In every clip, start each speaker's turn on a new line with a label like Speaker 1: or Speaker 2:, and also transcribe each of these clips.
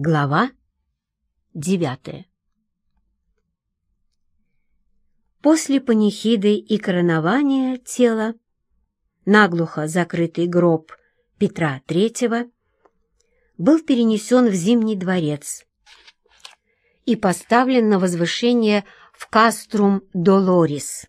Speaker 1: Глава девятая После панихиды и коронования тела, наглухо закрытый гроб Петра III был перенесен в Зимний дворец и поставлен на возвышение в Каструм Долорис.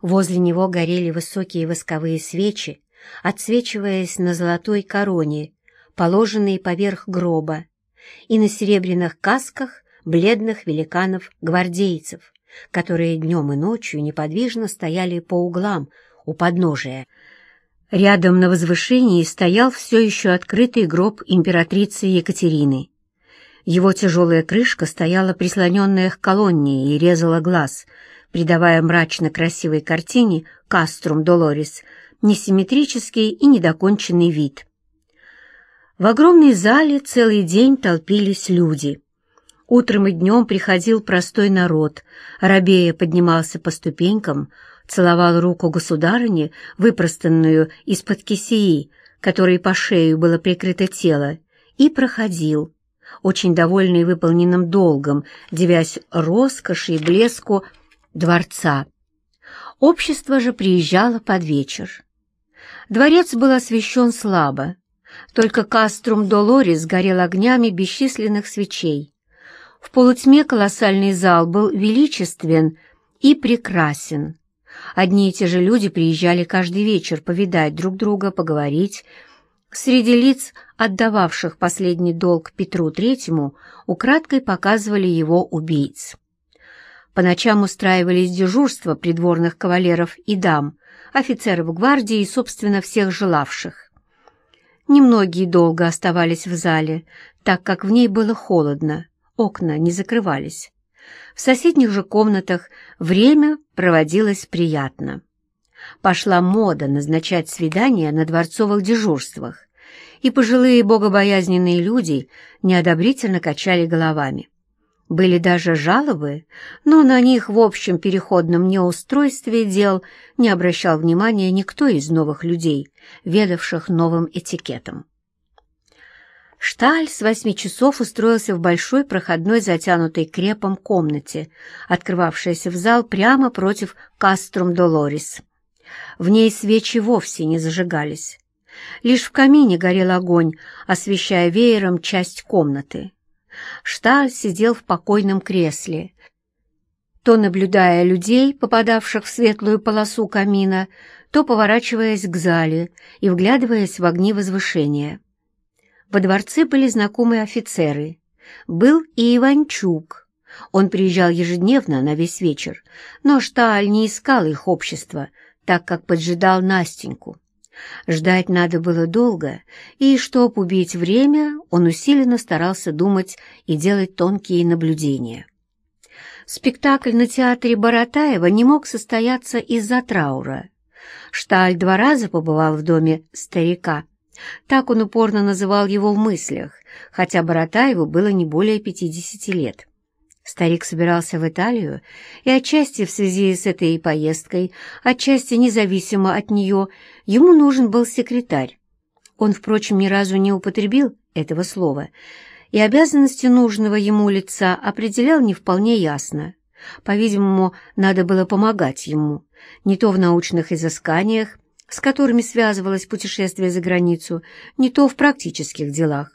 Speaker 1: Возле него горели высокие восковые свечи, отсвечиваясь на золотой короне, положенной поверх гроба, и на серебряных касках бледных великанов-гвардейцев, которые днем и ночью неподвижно стояли по углам у подножия. Рядом на возвышении стоял все еще открытый гроб императрицы Екатерины. Его тяжелая крышка стояла прислоненная к колонне и резала глаз, придавая мрачно красивой картине «Каструм Долорис» несимметрический и недоконченный вид. В огромной зале целый день толпились люди. Утром и днем приходил простой народ, рабея поднимался по ступенькам, целовал руку государыни, выпростанную из-под кисеи, которой по шею было прикрыто тело, и проходил, очень довольный выполненным долгом, девясь роскоши и блеску дворца. Общество же приезжало под вечер. Дворец был освещен слабо, только каструм Долорис горел огнями бесчисленных свечей. В полутьме колоссальный зал был величествен и прекрасен. Одни и те же люди приезжали каждый вечер повидать друг друга, поговорить. Среди лиц, отдававших последний долг Петру Третьему, украдкой показывали его убийц. По ночам устраивались дежурства придворных кавалеров и дам, офицеров гвардии и, собственно, всех желавших. Немногие долго оставались в зале, так как в ней было холодно, окна не закрывались. В соседних же комнатах время проводилось приятно. Пошла мода назначать свидания на дворцовых дежурствах, и пожилые богобоязненные люди неодобрительно качали головами. Были даже жалобы, но на них в общем переходном неустройстве дел не обращал внимания никто из новых людей, ведавших новым этикетом. Шталь с восьми часов устроился в большой проходной затянутой крепом комнате, открывавшейся в зал прямо против Каструм Долорис. В ней свечи вовсе не зажигались. Лишь в камине горел огонь, освещая веером часть комнаты. Шталь сидел в покойном кресле, то наблюдая людей, попадавших в светлую полосу камина, то поворачиваясь к зале и вглядываясь в огни возвышения. Во дворце были знакомые офицеры. Был и Иванчук. Он приезжал ежедневно на весь вечер, но Шталь не искал их общества, так как поджидал Настеньку. Ждать надо было долго, и, чтоб убить время, он усиленно старался думать и делать тонкие наблюдения. Спектакль на театре Баратаева не мог состояться из-за траура. Шталь два раза побывал в доме старика. Так он упорно называл его в мыслях, хотя Баратаеву было не более пятидесяти лет. Старик собирался в Италию, и отчасти в связи с этой поездкой, отчасти независимо от нее, ему нужен был секретарь. Он, впрочем, ни разу не употребил этого слова, и обязанности нужного ему лица определял не вполне ясно. По-видимому, надо было помогать ему, не то в научных изысканиях, с которыми связывалось путешествие за границу, не то в практических делах.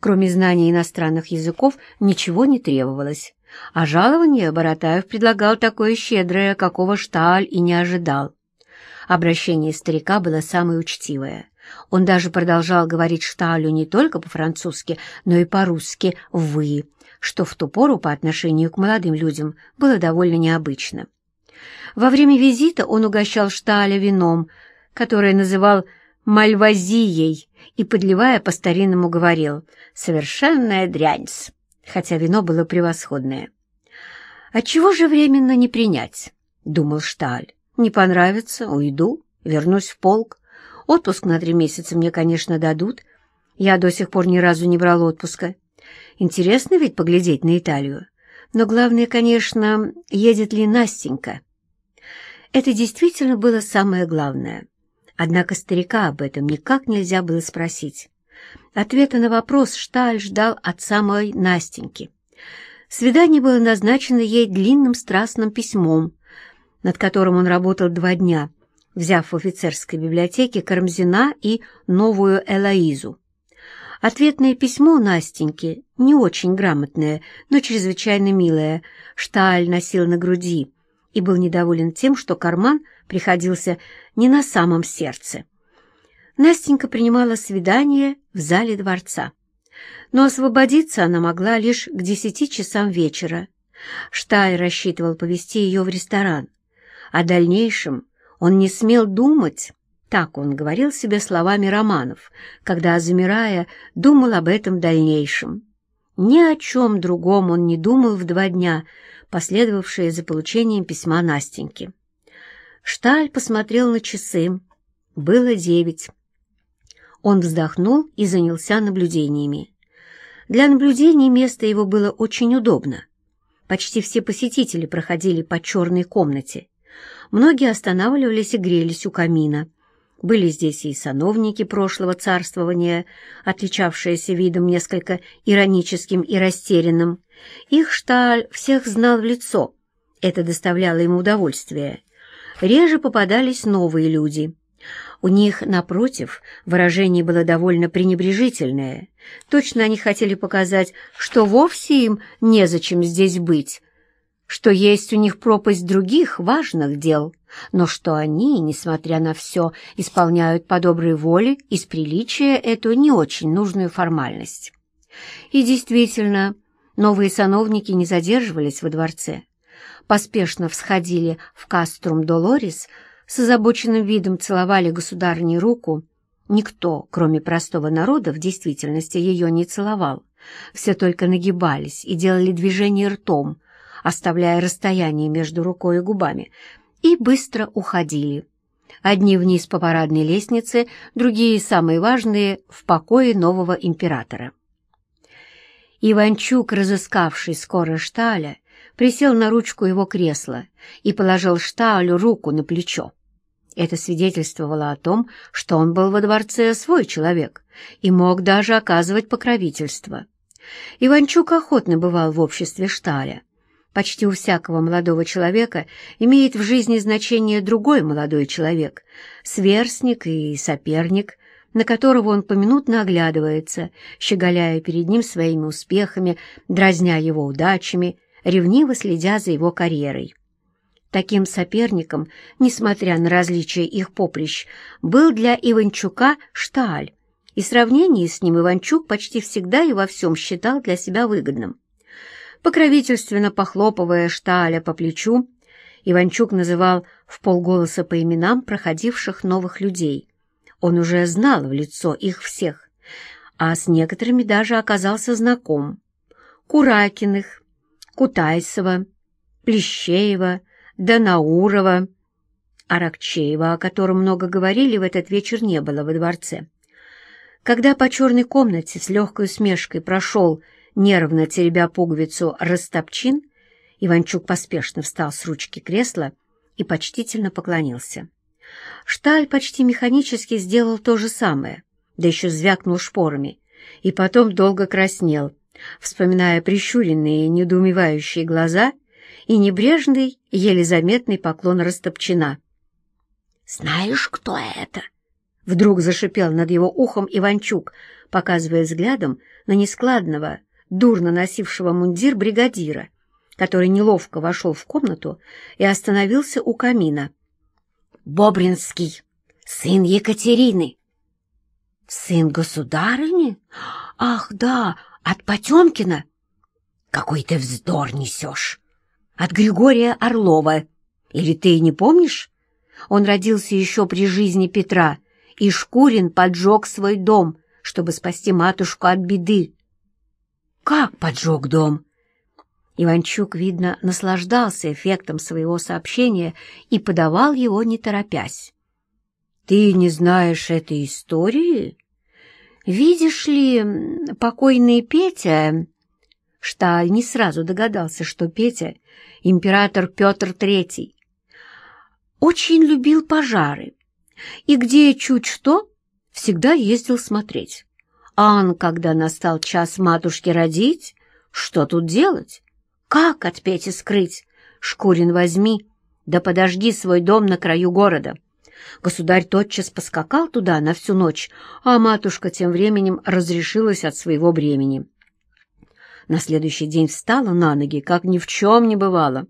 Speaker 1: Кроме знания иностранных языков ничего не требовалось. А жалование Боротаев предлагал такое щедрое, какого Шталь и не ожидал. Обращение старика было самое учтивое. Он даже продолжал говорить Шталю не только по-французски, но и по-русски «вы», что в ту пору по отношению к молодым людям было довольно необычно. Во время визита он угощал Шталя вином, которое называл «мальвазией», и, подливая по-старинному, говорил «совершенная дрянь-с» хотя вино было превосходное. «Отчего же временно не принять?» — думал Шталь. «Не понравится — уйду, вернусь в полк. Отпуск на три месяца мне, конечно, дадут. Я до сих пор ни разу не брал отпуска. Интересно ведь поглядеть на Италию. Но главное, конечно, едет ли Настенька. Это действительно было самое главное. Однако старика об этом никак нельзя было спросить. Ответа на вопрос Шталь ждал от самой Настеньки. Свидание было назначено ей длинным страстным письмом, над которым он работал два дня, взяв в офицерской библиотеке Карамзина и новую Элоизу. Ответное письмо Настеньки, не очень грамотное, но чрезвычайно милое, Шталь носил на груди и был недоволен тем, что карман приходился не на самом сердце. Настенька принимала свидание в зале дворца. Но освободиться она могла лишь к десяти часам вечера. Шталь рассчитывал повести ее в ресторан. О дальнейшем он не смел думать, так он говорил себе словами романов, когда, замирая, думал об этом дальнейшем. Ни о чем другом он не думал в два дня, последовавшие за получением письма Настеньки. Шталь посмотрел на часы. Было девять. Он вздохнул и занялся наблюдениями. Для наблюдений место его было очень удобно. Почти все посетители проходили по черной комнате. Многие останавливались и грелись у камина. Были здесь и сановники прошлого царствования, отличавшиеся видом несколько ироническим и растерянным. Их Шталь всех знал в лицо. Это доставляло ему удовольствие. Реже попадались новые люди. У них, напротив, выражение было довольно пренебрежительное. Точно они хотели показать, что вовсе им незачем здесь быть, что есть у них пропасть других важных дел, но что они, несмотря на все, исполняют по доброй воле из приличия эту не очень нужную формальность. И действительно, новые сановники не задерживались во дворце. Поспешно всходили в Каструм Долорис, с озабоченным видом целовали государни руку. Никто, кроме простого народа, в действительности ее не целовал. Все только нагибались и делали движение ртом, оставляя расстояние между рукой и губами, и быстро уходили. Одни вниз по парадной лестнице, другие, самые важные, в покое нового императора. Иванчук, разыскавший скоро Шталя, присел на ручку его кресла и положил Шталю руку на плечо. Это свидетельствовало о том, что он был во дворце свой человек и мог даже оказывать покровительство. Иванчук охотно бывал в обществе Шталя, Почти у всякого молодого человека имеет в жизни значение другой молодой человек, сверстник и соперник, на которого он поминутно оглядывается, щеголяя перед ним своими успехами, дразня его удачами, ревниво следя за его карьерой. Таким соперником, несмотря на различия их поприщ, был для Иванчука Шталь, и сравнение с ним Иванчук почти всегда и во всем считал для себя выгодным. Покровительственно похлопывая Шталя по плечу, Иванчук называл в полголоса по именам проходивших новых людей. Он уже знал в лицо их всех, а с некоторыми даже оказался знаком. Куракиных, Кутайсова, Плещеева, Данаурова. Аракчеева, о котором много говорили, в этот вечер не было во дворце. Когда по черной комнате с легкой усмешкой прошел Нервно теребя пуговицу «Растопчин», Иванчук поспешно встал с ручки кресла и почтительно поклонился. Шталь почти механически сделал то же самое, да еще звякнул шпорами, и потом долго краснел, вспоминая прищуренные недоумевающие глаза и небрежный, еле заметный поклон Растопчина. «Знаешь, кто это?» Вдруг зашипел над его ухом Иванчук, показывая взглядом на нескладного, дурно носившего мундир бригадира, который неловко вошел в комнату и остановился у камина. «Бобринский, сын Екатерины». «Сын государыни? Ах, да, от Потемкина?» «Какой ты вздор несешь! От Григория Орлова. Или ты не помнишь? Он родился еще при жизни Петра, и Шкурин поджег свой дом, чтобы спасти матушку от беды. «Как поджег дом?» Иванчук, видно, наслаждался эффектом своего сообщения и подавал его, не торопясь. «Ты не знаешь этой истории? Видишь ли, покойный Петя...» Шталь не сразу догадался, что Петя — император Петр Третий. Очень любил пожары, и где чуть что, всегда ездил смотреть Ан, когда настал час матушки родить, что тут делать? Как от Пети скрыть? Шкурин возьми, да подожди свой дом на краю города. Государь тотчас поскакал туда на всю ночь, а матушка тем временем разрешилась от своего бремени. На следующий день встала на ноги, как ни в чем не бывало.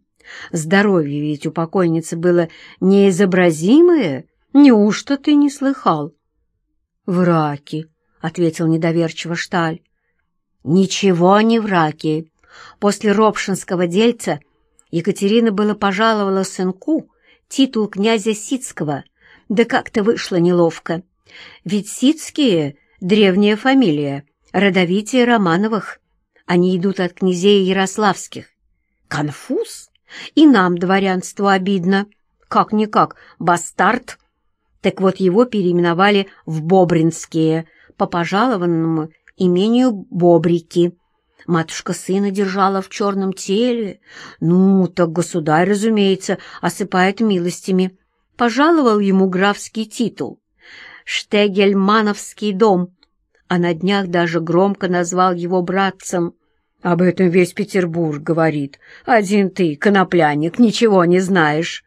Speaker 1: Здоровье ведь у покойницы было неизобразимое, неужто ты не слыхал? — Враки, — ответил недоверчиво Шталь. — Ничего не враки. После Ропшинского дельца Екатерина было пожаловала сынку титул князя Сицкого, да как-то вышло неловко. Ведь Сицкие — древняя фамилия, родовитие Романовых. Они идут от князей Ярославских. Конфуз? И нам дворянство обидно. Как-никак, бастард. Так вот его переименовали в Бобринские, по пожалованному имению Бобрики. Матушка сына держала в черном теле. Ну, так государь, разумеется, осыпает милостями. Пожаловал ему графский титул. Штегельмановский дом. А на днях даже громко назвал его братцем. Об этом весь Петербург говорит. Один ты, конопляник, ничего не знаешь.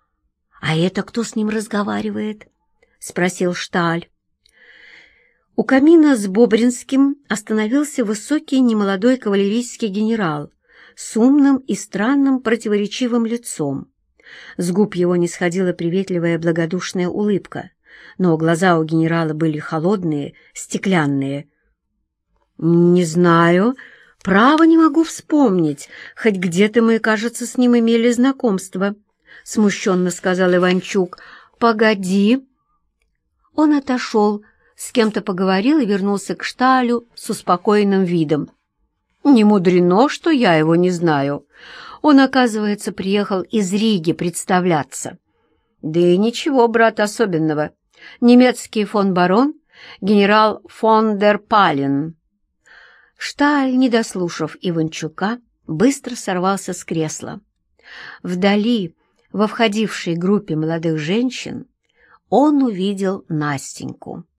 Speaker 1: — А это кто с ним разговаривает? — спросил Шталь. У камина с Бобринским остановился высокий немолодой кавалерийский генерал с умным и странным противоречивым лицом. С губ его не сходила приветливая благодушная улыбка, но глаза у генерала были холодные, стеклянные. «Не знаю, право не могу вспомнить, хоть где-то мы, кажется, с ним имели знакомство», — смущенно сказал Иванчук. «Погоди». Он отошел, с кем-то поговорил и вернулся к Шталю с успокоенным видом. «Не мудрено, что я его не знаю. Он, оказывается, приехал из Риги представляться». «Да и ничего, брат, особенного. Немецкий фон барон, генерал фон дер Пален». Шталь, не дослушав Иванчука, быстро сорвался с кресла. Вдали, во входившей группе молодых женщин, он увидел Настеньку.